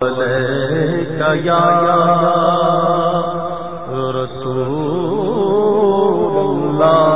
یا رسول اللہ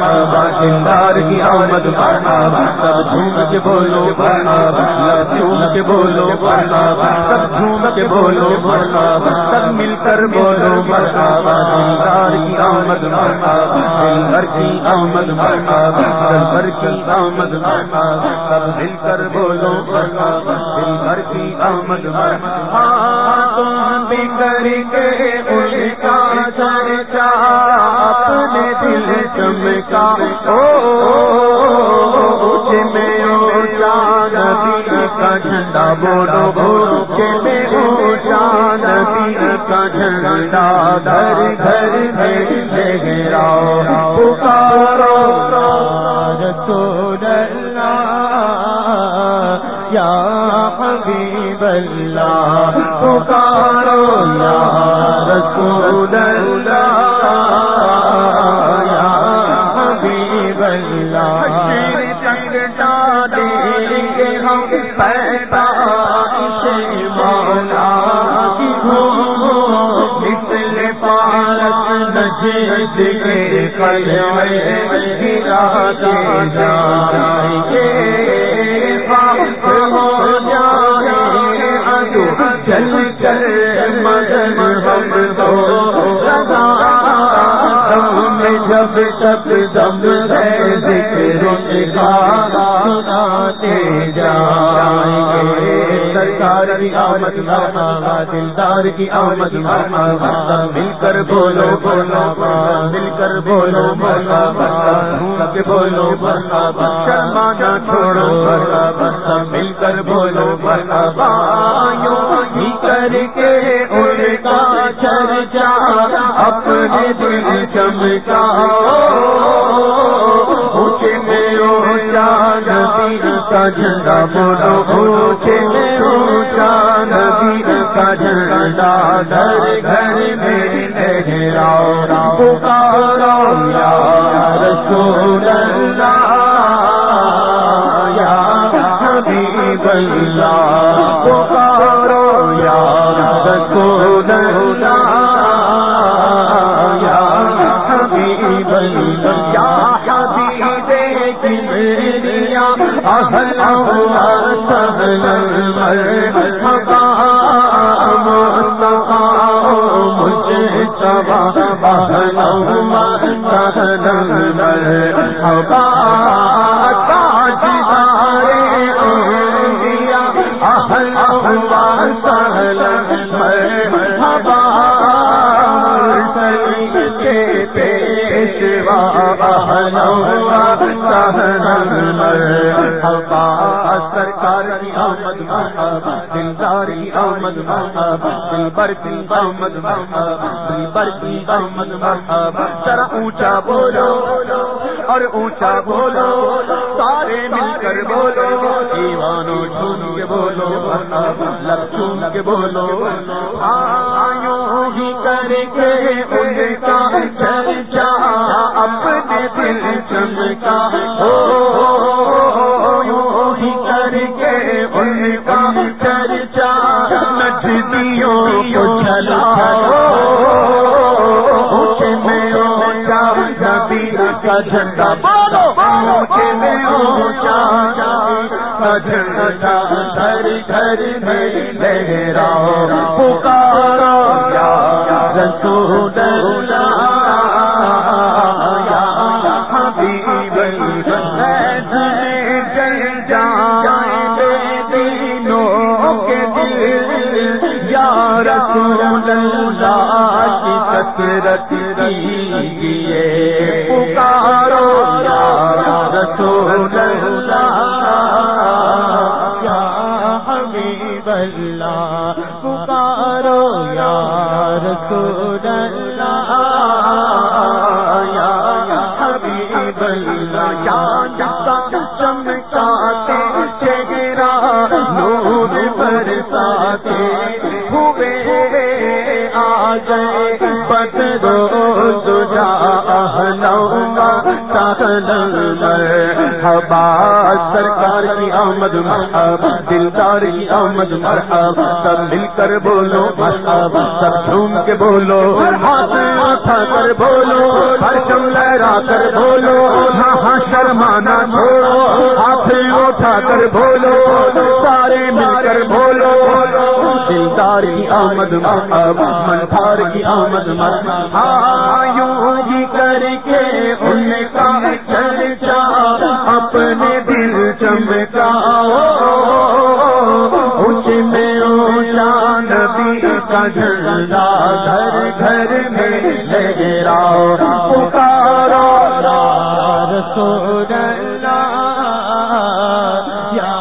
مرحبا کی آمد مرحبا سب جھوم کے بولو مرحبا سب جھوم کے بولو مرحبا سب جھوم کے بولو مرحبا سب مل کر بولو مرحبا سندار کی آمد مرحبا سندر کی آمد مرحبا سندر کی آمد مرحبا سب مل کر بولو مرحبا سندر کی آمد مرحبا ہاں، تم بھی کر کے ان کا چرچا۔ اپنے چمکا اوچ میں اونچا نبی کا جھنڈا بولو اوچ میں اونچا نبی کا جھنڈا گھر گھر میں لہراؤ پکارو رسول اللہ یا حبیب اللہ۔ پکارو یا رسول اللہ۔ ادو چل مدن ہم تو میں جب تک دم ہے ذکر کا جائیں گے سرکار کی آمد مرحبا، دلدار کی آمد مرحبا مل کر بولو بولو مل کر بولو مرحبا گھوم کے بولو مرحبا، شرمانا چھوڑو مرحبا مل کر بولو مرحبا، یوں ہی کر کے ان کا چرچا، اپنے دل چمکا پکارو یا رسول یا حبیب اللہ یا حبیب کبریا اہل سہل مرحبا مصطفیٰ مجھے چبا مرحبا سرکار کی آمد مرحبا دلدار کی آمد مرحبا دلبر کی آمد مرحبا دلبر کی آمد مرحبا ذرا اونچا بولو اور اونچا بولو سارے مل کر بولو دیوانو جھوم کے بولو لب جھوم کے بولو آیوں ہی کر کے کا جھنڈا گھر گھر میں لہرا پکارا یا رسول اللہ رسول اللہ کی سرکار کی آمد مرحبا، دلدار کی آمد مرحبا، سب مل کر بولو مرحبا، سب جھوم کے بولو ہاتھ اٹھا کر بولو، ہر چم لہرا کر بولو ہاں شرمانا چھوڑو، ہاتھ اٹھا کر بولو، سارے مل کر بولو، دلدار کی آمد مرحبا، منتھار کی آمد مرحبا جھنڈا گھر گھر میں لہراؤ۔ پکارو رسول اللہ یا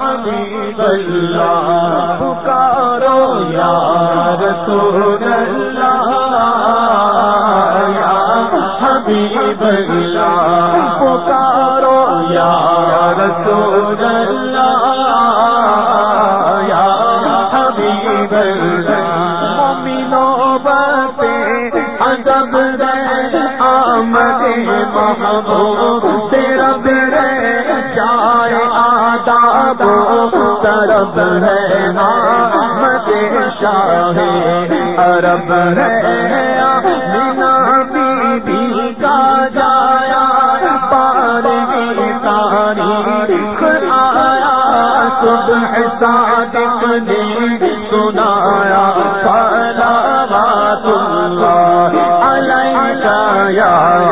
حبیب اللہ۔ پکارو یا رسول اللہ یا حبیب اللہ۔ آداب طرب ہے آمد شاہ عرب ہے۔ مینا بی بی کا جایا، پار تاریخ آیا، صبح صادق نے سنایا، صلوات اللہ علیکہ یا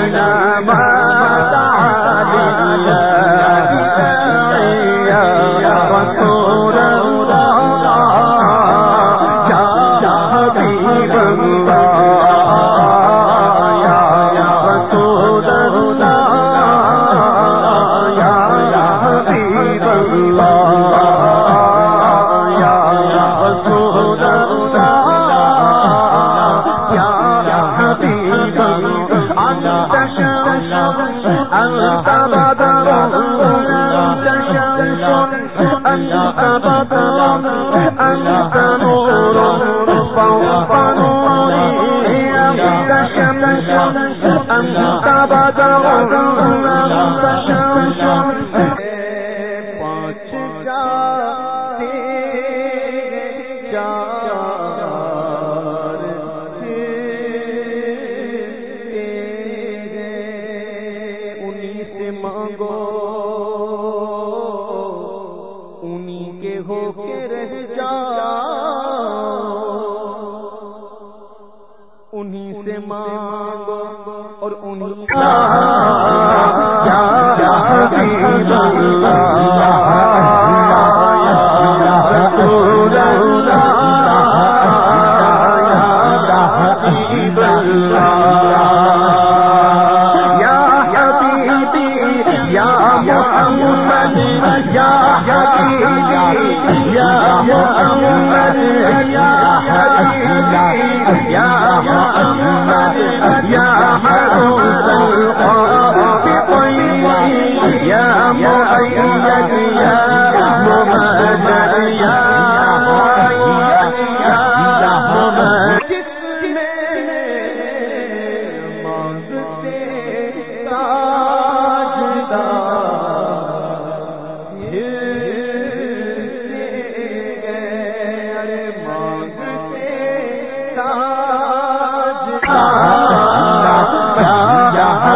علينا مانگو انہیں کے ہو کے رہ جا اور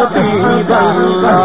حبیب اللہ